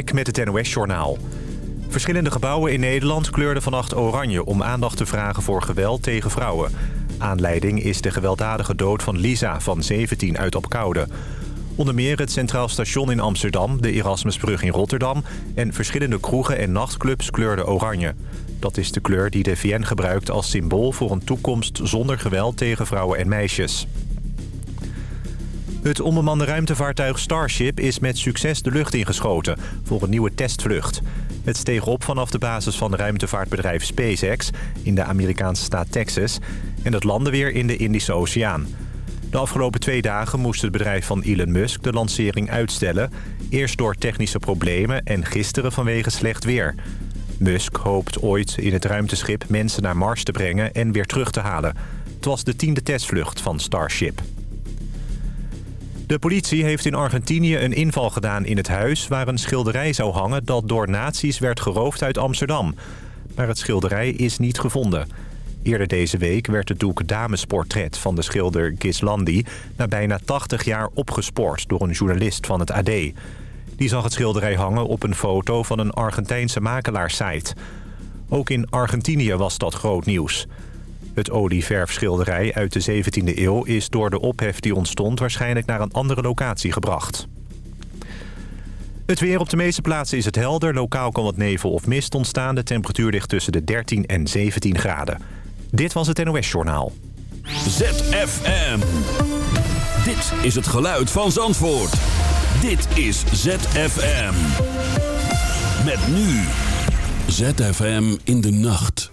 Ik met het NOS-journaal. Verschillende gebouwen in Nederland kleurden vannacht oranje... om aandacht te vragen voor geweld tegen vrouwen. Aanleiding is de gewelddadige dood van Lisa van 17 uit Opkoude. Onder meer het Centraal Station in Amsterdam, de Erasmusbrug in Rotterdam... en verschillende kroegen en nachtclubs kleurden oranje. Dat is de kleur die de VN gebruikt als symbool voor een toekomst zonder geweld tegen vrouwen en meisjes. Het onbemande ruimtevaartuig Starship is met succes de lucht ingeschoten voor een nieuwe testvlucht. Het steeg op vanaf de basis van ruimtevaartbedrijf SpaceX in de Amerikaanse staat Texas en het landde weer in de Indische Oceaan. De afgelopen twee dagen moest het bedrijf van Elon Musk de lancering uitstellen. Eerst door technische problemen en gisteren vanwege slecht weer. Musk hoopt ooit in het ruimteschip mensen naar Mars te brengen en weer terug te halen. Het was de tiende testvlucht van Starship. De politie heeft in Argentinië een inval gedaan in het huis... waar een schilderij zou hangen dat door nazi's werd geroofd uit Amsterdam. Maar het schilderij is niet gevonden. Eerder deze week werd het doek Damesportret van de schilder Gislandi... na bijna 80 jaar opgespoord door een journalist van het AD. Die zag het schilderij hangen op een foto van een Argentijnse makelaarsite. Ook in Argentinië was dat groot nieuws... Het olieverfschilderij uit de 17e eeuw is door de ophef die ontstond... waarschijnlijk naar een andere locatie gebracht. Het weer op de meeste plaatsen is het helder. Lokaal kan wat nevel of mist ontstaan. De temperatuur ligt tussen de 13 en 17 graden. Dit was het NOS Journaal. ZFM. Dit is het geluid van Zandvoort. Dit is ZFM. Met nu. ZFM in de nacht.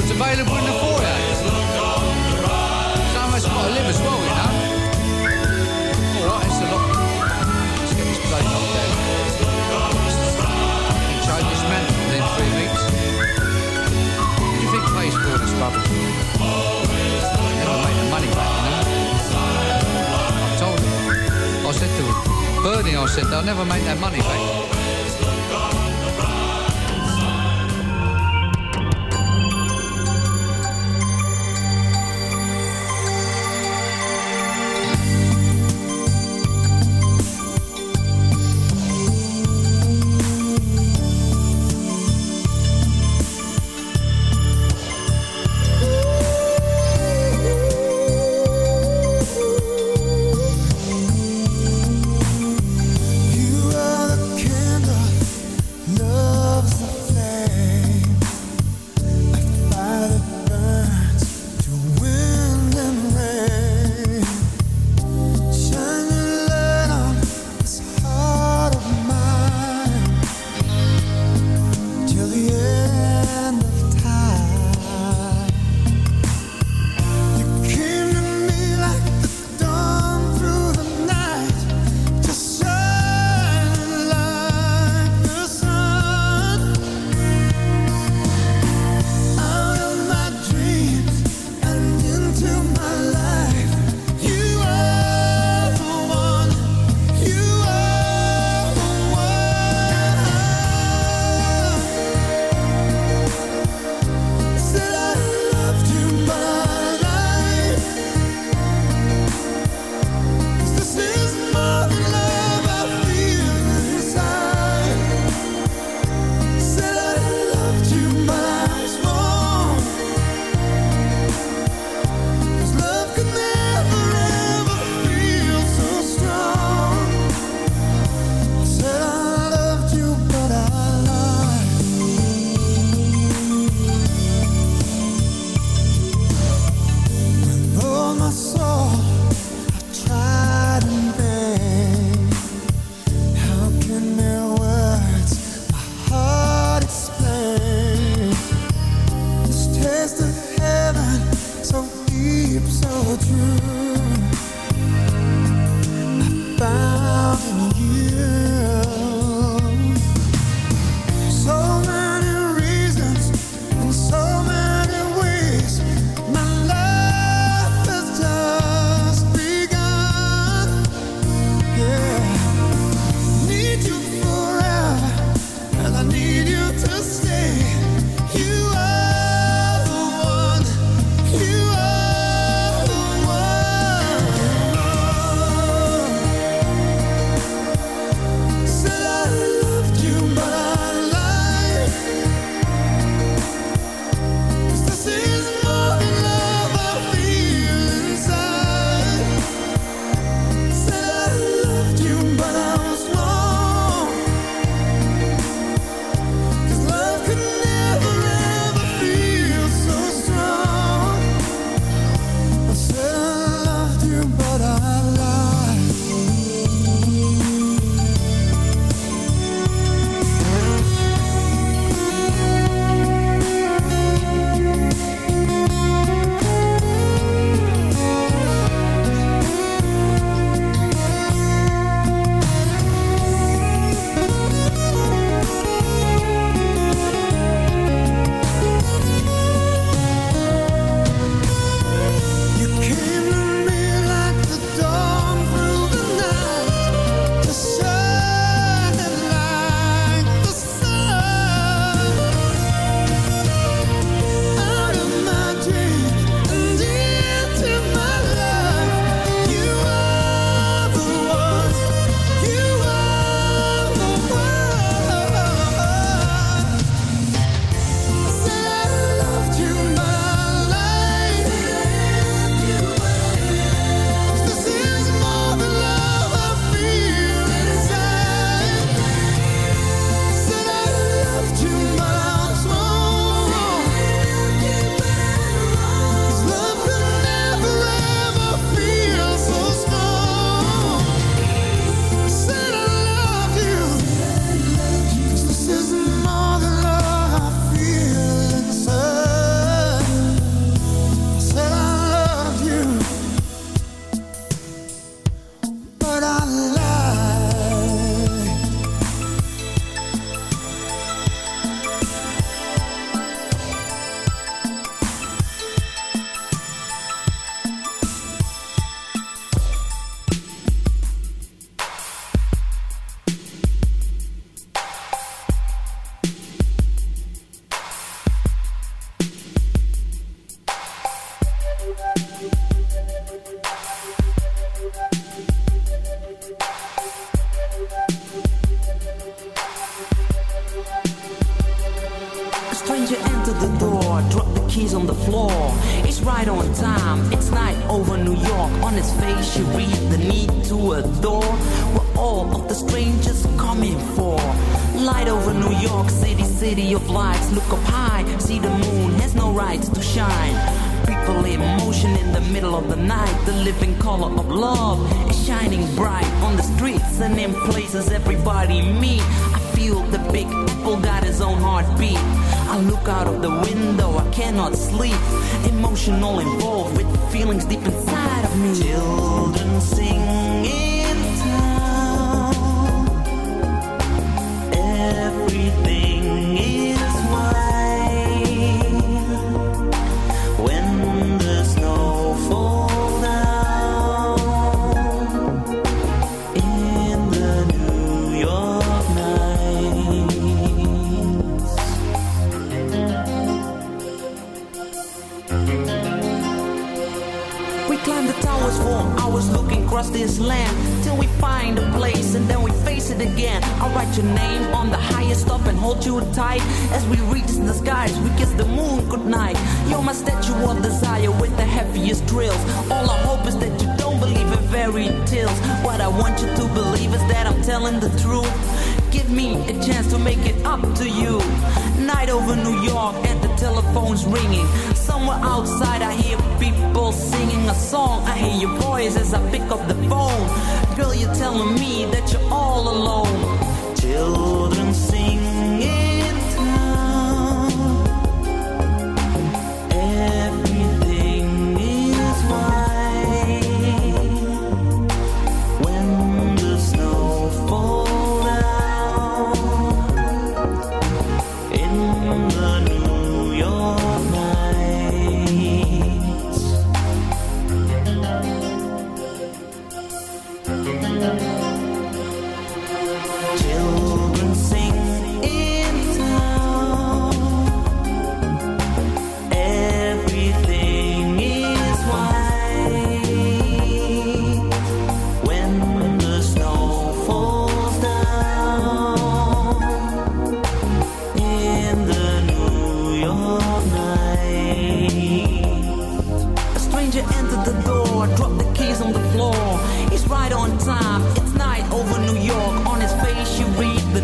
Record's available in the foyer. Some of us got to live as well, you know. Lot. Let's get this down. Change this man three weeks. rubbish. Never make the money back, you know. I told him. I said to Bernie, I said, they'll never make that money back.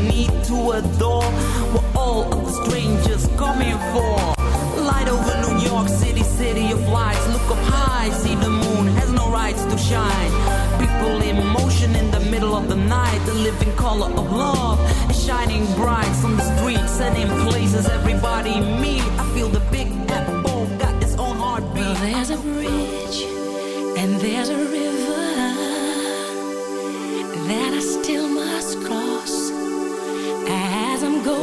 need to adore what all of the strangers coming for. Light over New York City, city of lights. Look up high, see the moon has no rights to shine. People in motion in the middle of the night. The living color of love is shining bright on the streets and in places everybody meet. I feel the big apple got its own heartbeat. Well, there's a bridge and there's a river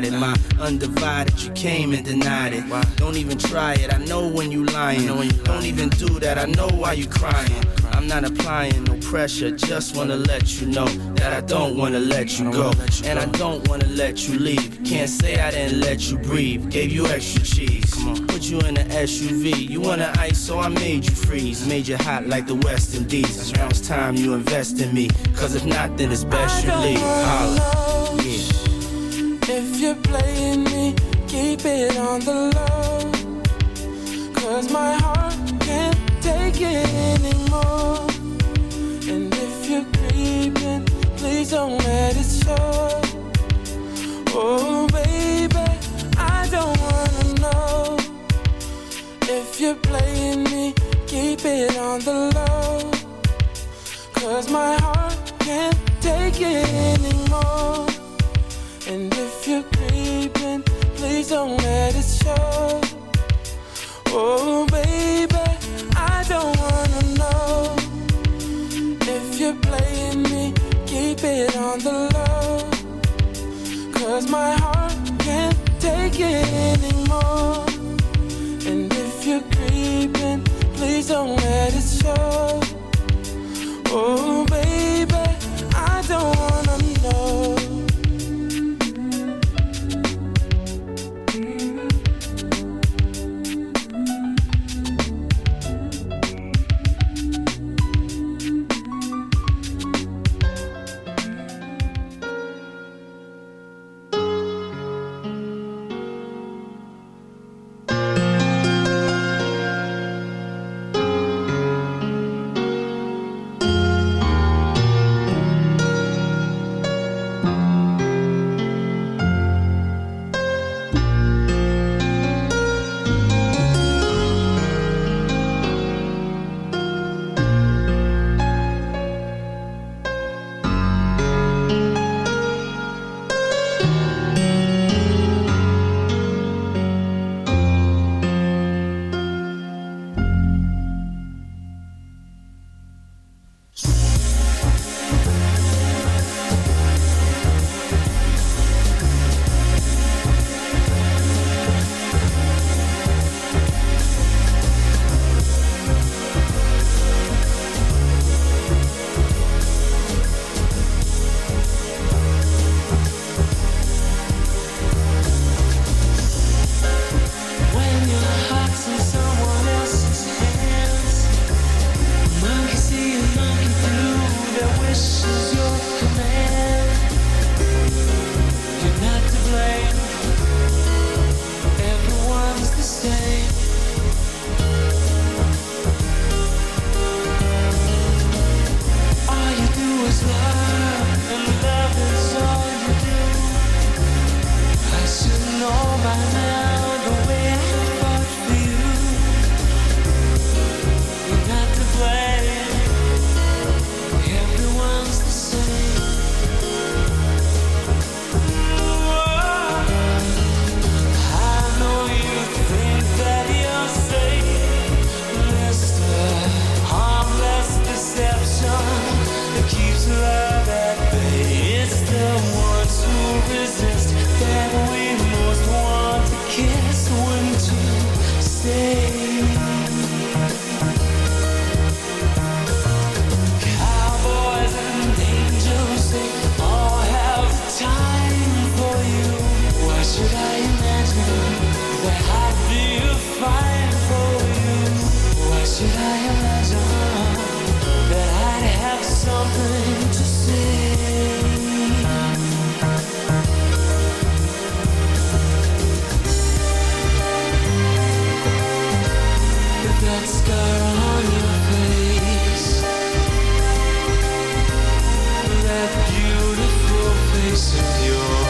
decided. My undivided, you came and denied it. Don't even try it. I know when you lying. Don't even do that. I know why you crying. I'm not applying no pressure, just wanna let you know that I don't wanna let you go. And I don't wanna let you leave. Can't say I didn't let you breathe. Gave you extra cheese. Put you in an SUV. You wanna ice, so I made you freeze. Made you hot like the West Indies. Now it's time you invest in me. Cause if not, then it's best you leave. Holla. keep it on the low. Cause my heart can't take it. you.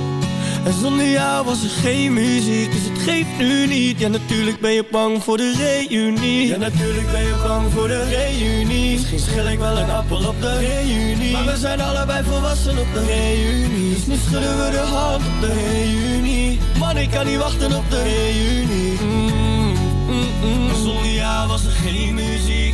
En zonder jou was er geen muziek, dus het geeft nu niet. Ja, natuurlijk ben je bang voor de reunie. Ja, natuurlijk ben je bang voor de reunie. Misschien schil ik wel een appel op de reunie. Maar we zijn allebei volwassen op de reunie. Dus nu schudden we de hand op de reunie. Man, ik kan niet wachten op de reunie. Mm, mm, mm. Zonder jou was er geen muziek,